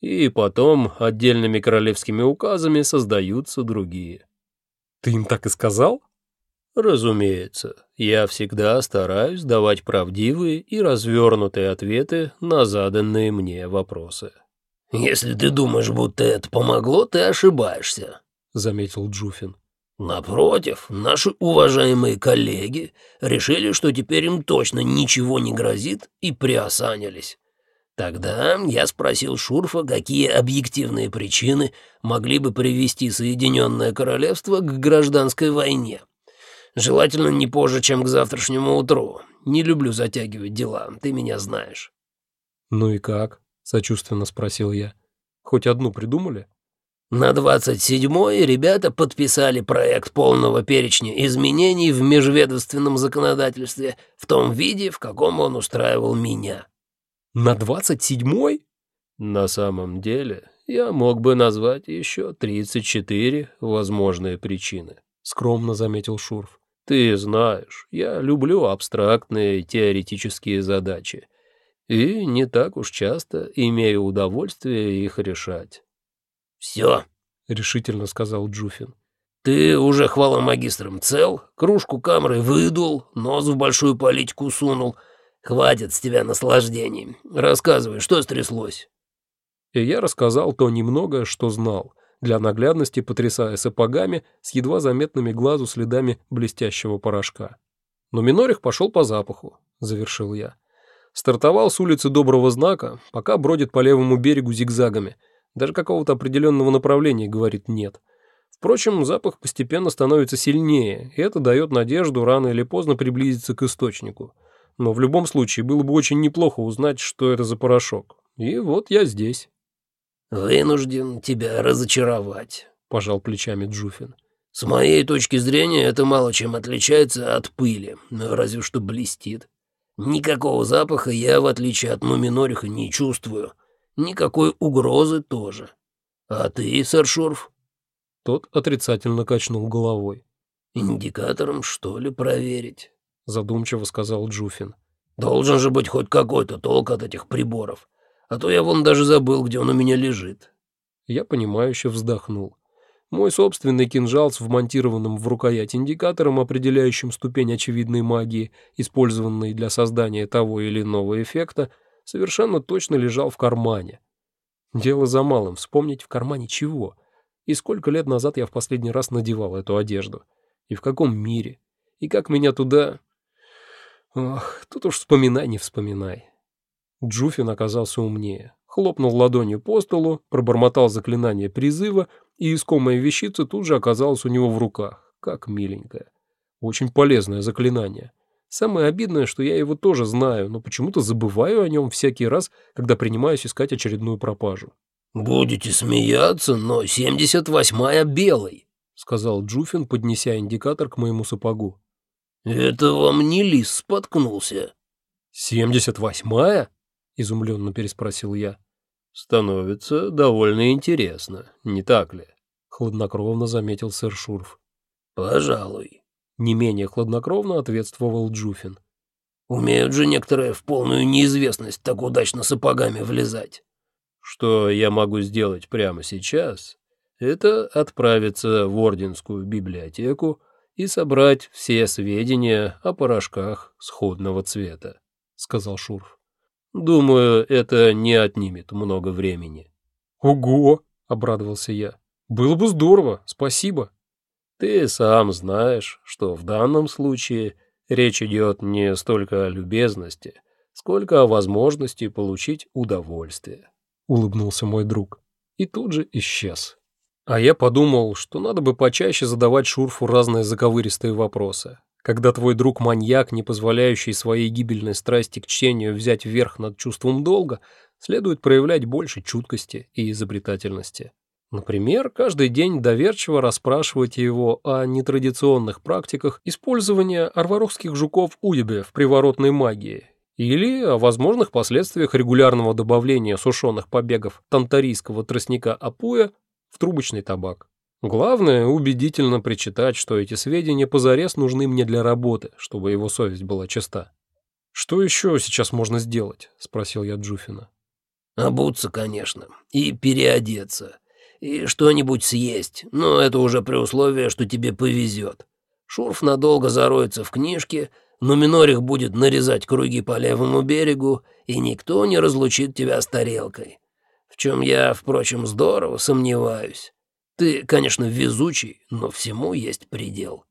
И потом отдельными королевскими указами создаются другие. Ты им так и сказал? Разумеется, я всегда стараюсь давать правдивые и развернутые ответы на заданные мне вопросы. «Если ты думаешь, будто это помогло, ты ошибаешься», — заметил Джуфин. «Напротив, наши уважаемые коллеги решили, что теперь им точно ничего не грозит, и приосанились. Тогда я спросил Шурфа, какие объективные причины могли бы привести Соединенное Королевство к гражданской войне. Желательно не позже, чем к завтрашнему утру. Не люблю затягивать дела, ты меня знаешь». «Ну и как?» — сочувственно спросил я. «Хоть одну придумали?» На 27-й ребята подписали проект полного перечня изменений в межведомственном законодательстве в том виде, в каком он устраивал меня. На 27-й? На самом деле, я мог бы назвать еще 34 возможные причины, скромно заметил Шурф. Ты знаешь, я люблю абстрактные теоретические задачи и не так уж часто имею удовольствие их решать. «Все», — решительно сказал Джуфин. «Ты уже хвала магистром цел, кружку камры выдул, нос в большую политику сунул. Хватит с тебя наслаждений. Рассказывай, что стряслось». И я рассказал то немного, что знал, для наглядности потрясая сапогами с едва заметными глазу следами блестящего порошка. Но Минорих пошел по запаху, завершил я. Стартовал с улицы Доброго Знака, пока бродит по левому берегу зигзагами — даже какого-то определенного направления, говорит, нет. Впрочем, запах постепенно становится сильнее, и это дает надежду рано или поздно приблизиться к источнику. Но в любом случае было бы очень неплохо узнать, что это за порошок. И вот я здесь. «Вынужден тебя разочаровать», — пожал плечами Джуфин. «С моей точки зрения это мало чем отличается от пыли, разве что блестит. Никакого запаха я, в отличие от Нуминориха, не чувствую. Никакой угрозы тоже. А ты, сэр Шурф?» Тот отрицательно качнул головой. «Индикатором, что ли, проверить?» Задумчиво сказал Джуфин. «Должен же быть хоть какой-то толк от этих приборов. А то я вон даже забыл, где он у меня лежит». Я понимающе вздохнул. Мой собственный кинжал с вмонтированным в рукоять индикатором, определяющим ступень очевидной магии, использованной для создания того или иного эффекта, совершенно точно лежал в кармане. Дело за малым, вспомнить в кармане чего. И сколько лет назад я в последний раз надевал эту одежду. И в каком мире. И как меня туда... Ох, тут уж вспоминай, не вспоминай. Джуфин оказался умнее. Хлопнул ладонью по столу, пробормотал заклинание призыва, и искомая вещица тут же оказалась у него в руках. Как миленькая. Очень полезное заклинание. Самое обидное, что я его тоже знаю, но почему-то забываю о нем всякий раз, когда принимаюсь искать очередную пропажу. «Будете смеяться, но 78-я белый», — сказал Джуфин, поднеся индикатор к моему сапогу. «Это вам не лис споткнулся». «Семьдесят восьмая?» — изумленно переспросил я. «Становится довольно интересно, не так ли?» — хладнокровно заметил сэр Шурф. «Пожалуй», не менее хладнокровно ответствовал Джуфин. «Умеют же некоторые в полную неизвестность так удачно сапогами влезать». «Что я могу сделать прямо сейчас, это отправиться в Орденскую библиотеку и собрать все сведения о порошках сходного цвета», — сказал Шурф. «Думаю, это не отнимет много времени». «Ого!» — обрадовался я. «Было бы здорово, спасибо». Ты сам знаешь, что в данном случае речь идет не столько о любезности, сколько о возможности получить удовольствие. Улыбнулся мой друг и тут же исчез. А я подумал, что надо бы почаще задавать Шурфу разные заковыристые вопросы. Когда твой друг маньяк, не позволяющий своей гибельной страсти к чтению взять верх над чувством долга, следует проявлять больше чуткости и изобретательности. Например, каждый день доверчиво расспрашивать его о нетрадиционных практиках использования арварохских жуков уебе в приворотной магии или о возможных последствиях регулярного добавления сушеных побегов тантарийского тростника апуя в трубочный табак. Главное – убедительно причитать, что эти сведения позарез нужны мне для работы, чтобы его совесть была чиста. «Что еще сейчас можно сделать?» – спросил я Джуфина. Обуться, конечно, и переодеться, и что-нибудь съесть, но это уже при условии, что тебе повезет. Шурф надолго зароется в книжке, но Минорих будет нарезать круги по левому берегу, и никто не разлучит тебя с тарелкой. Чем я, впрочем, здорово сомневаюсь. Ты, конечно, везучий, но всему есть предел.